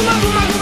Guma, guma, guma.